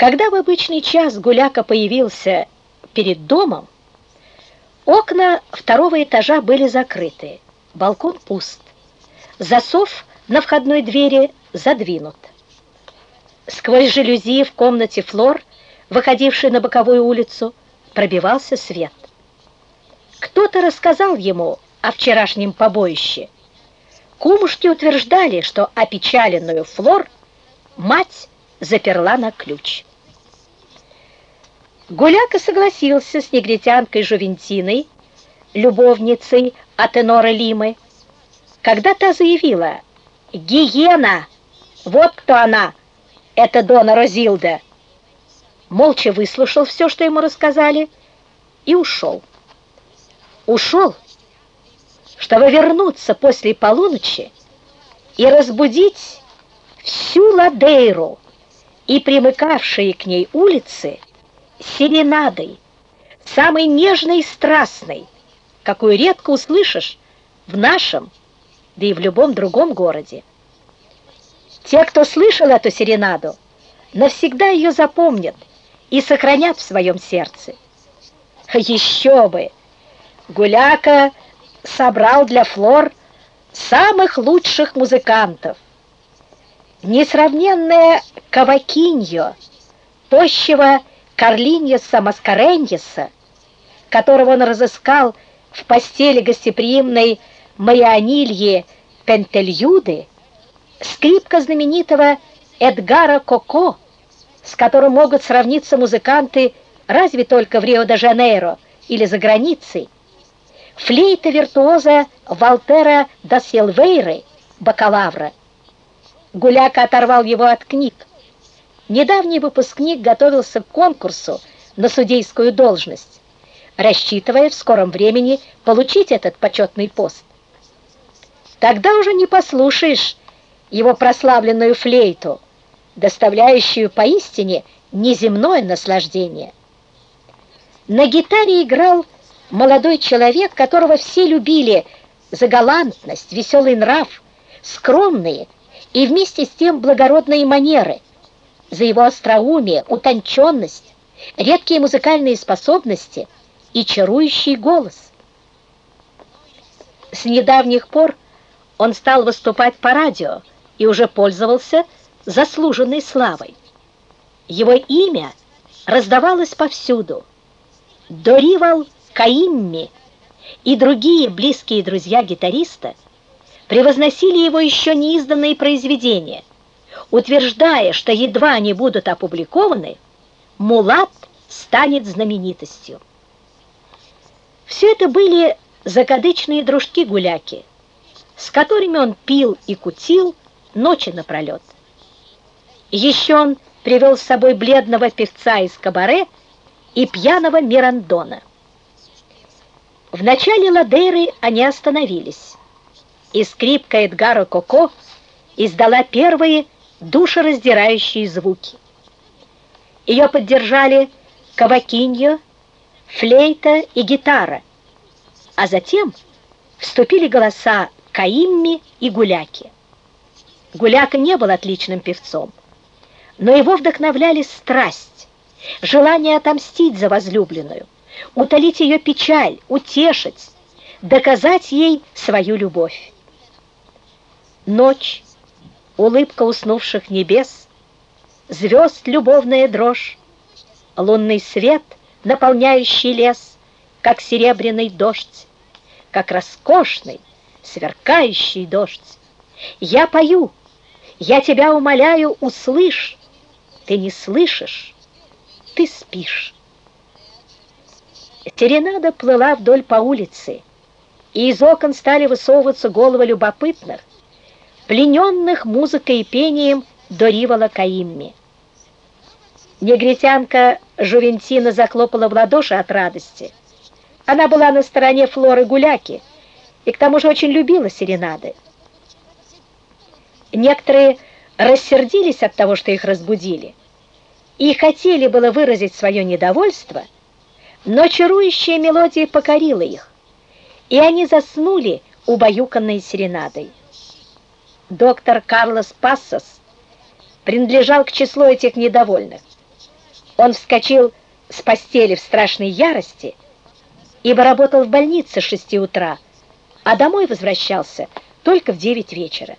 Когда в обычный час Гуляка появился перед домом, окна второго этажа были закрыты, балкон пуст, засов на входной двери задвинут. Сквозь жалюзи в комнате Флор, выходившей на боковую улицу, пробивался свет. Кто-то рассказал ему о вчерашнем побоище. Кумушки утверждали, что опечаленную Флор мать заперла на ключ. Гуляка согласился с негритянкой Жувентиной, любовницей Атенора Лимы, когда та заявила «Гиена! Вот кто она! Это Дона Розилда!» Молча выслушал все, что ему рассказали, и ушел. Ушел, чтобы вернуться после полуночи и разбудить всю Ладейру и примыкавшие к ней улицы серенадой, самой нежной и страстной, какую редко услышишь в нашем, да и в любом другом городе. Те, кто слышал эту серенаду, навсегда ее запомнят и сохранят в своем сердце. Еще бы! Гуляка собрал для Флор самых лучших музыкантов. Несравненная Кавакиньо, тощего Карлиньеса Маскареньеса, которого он разыскал в постели гостеприимной Марионильи Пентельюды, скрипка знаменитого Эдгара Коко, с которым могут сравниться музыканты разве только в Рио-де-Жанейро или за границей, флейта виртуоза Валтера да Силвейры, бакалавра. Гуляка оторвал его от книг, Недавний выпускник готовился к конкурсу на судейскую должность, рассчитывая в скором времени получить этот почетный пост. Тогда уже не послушаешь его прославленную флейту, доставляющую поистине неземное наслаждение. На гитаре играл молодой человек, которого все любили за галантность, веселый нрав, скромные и вместе с тем благородные манеры – за его остроумие, утонченность, редкие музыкальные способности и чарующий голос. С недавних пор он стал выступать по радио и уже пользовался заслуженной славой. Его имя раздавалось повсюду. Доривал Каимми и другие близкие друзья гитариста превозносили его еще неизданные произведения – утверждая, что едва они будут опубликованы, Мулат станет знаменитостью. Все это были закадычные дружки-гуляки, с которыми он пил и кутил ночи напролет. Еще он привел с собой бледного певца из кабаре и пьяного Мирандона. В начале Ладейры они остановились, и скрипка Эдгара Коко издала первые душераздирающие звуки. Ее поддержали кавакиньо, флейта и гитара, а затем вступили голоса Каимми и Гуляки. Гуляка не был отличным певцом, но его вдохновляли страсть, желание отомстить за возлюбленную, утолить ее печаль, утешить, доказать ей свою любовь. Ночь улыбка уснувших небес, звезд любовная дрожь, лунный свет, наполняющий лес, как серебряный дождь, как роскошный, сверкающий дождь. Я пою, я тебя умоляю, услышь, ты не слышишь, ты спишь. Серенада плыла вдоль по улице, и из окон стали высовываться головы любопытных, плененных музыкой и пением до Ривола Каимми. Негритянка Жувентина захлопала в ладоши от радости. Она была на стороне Флоры Гуляки и к тому же очень любила серенады. Некоторые рассердились от того, что их разбудили, и хотели было выразить свое недовольство, но чарующая мелодия покорила их, и они заснули, убаюканные серенадой. Доктор Карлос Пассос принадлежал к числу этих недовольных. Он вскочил с постели в страшной ярости, ибо работал в больнице с шести утра, а домой возвращался только в девять вечера.